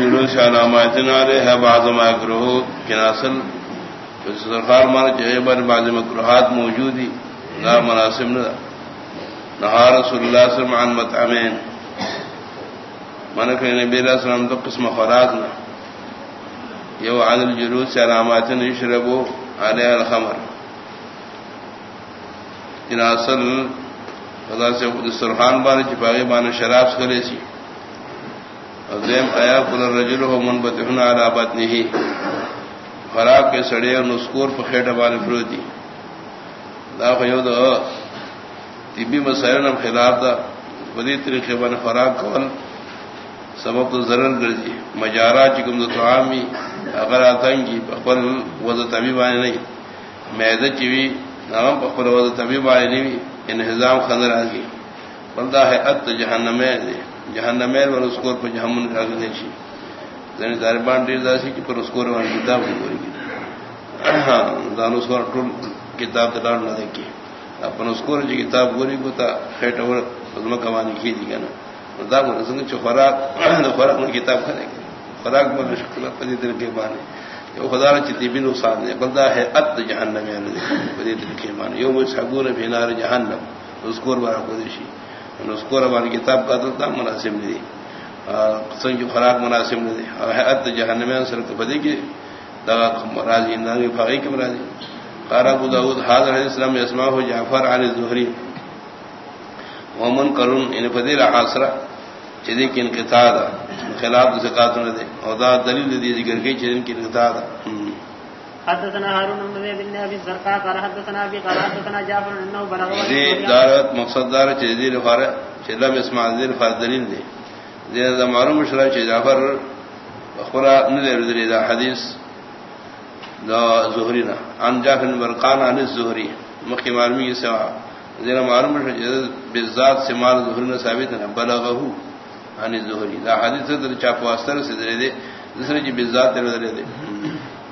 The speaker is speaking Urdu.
الجلوس علامات نارے ہے بعض مکروہ کناسل سرخار مان چاہے بر بعض مکروہات موجود ہی لا مناسب نہ نہا رسول اللہ صلی اللہ علیہ وسلم عن مطعمین من کہ نبی اللہ علیہ السلام تو قسم خوراک نہ. یو عن الجلوس علامات یشربو علیہ الخمر. کناسل خدا سے سرخان بان چپاگی بان شراب کرے سی. دیم آیا کل رجل ہو منبت علا بطنی ہی خراب کے سڑے اور نسکور پر خیٹ بال فروتی دا خیو طبی مسائل نم خلاف دا. بدی طریقے بان خوراک کول سبب تو ضرر گردی مجارا چکم دو تعامی اگر آتنگی بخبر وضع طبیب آنے نہیں. میدہ چوی نام بخبر وضع طبیب آنے نہیں. انہزام خندر آگی. بلدہ ہے ات جہنم دے۔ جہنم ور اسکور پر جہمن راگ دے چی زنی یعنی داربان دیر داسی کی پر اسکور ور کتاب دی گوری ہاں، کی دان اسکور ٹول کتاب تے نہ دیکھی۔ اپن اسکور جی کتاب گوری کو تا خیٹ اور ظلم کمانی کی دی گنا دا من سنگ چ خوراک خوراک من کتاب کھنے خوراک من شکل پدی دل کے بانے یہ خدا نے چتی بن نقصان دے بلدا ہے ات جہنم میں پدی دل کے بانے یوم سگور بینار جہنم۔ اسکور بارا کو دیشی۔ اسکور ہماری کتاب کا دلتا مناسب نہیں دی کی خوراک مناسب نہیں دی حیات جہنم سر کو بدی کی دغا راضی نامی فاقی کی مرادی قال ابو داود حاضر علیہ السلام اسماء ہو جعفر علی الزہری ومن کرن یعنی ان فضیل حاصرہ چیزی کی انقطاع دا خلاف زکاة نہ دے اور دا دلیل دی ذکر کی چیزی کی انقطاع دا حدثنا هارون بن ابي ابي الزرقاء قال حدثنا ابي قال حدثنا جعفر انه بلغ دارت مقصد دار چیزی لفار چلم اسماء ذل فار دلیل دے دا معلوم شرع چیز جعفر اخرى نذر ذل دا حدیث دا زہرینا عن جعفر بن برقان عن الزہری مخی معلومی کی سوا. دین معلوم شرع چیز بالذات سے مال زہرینا ثابت ہے بلغه عن الزہری دا حدیث در چاپ واسطر سے دے دوسرے جی بالذات دے دے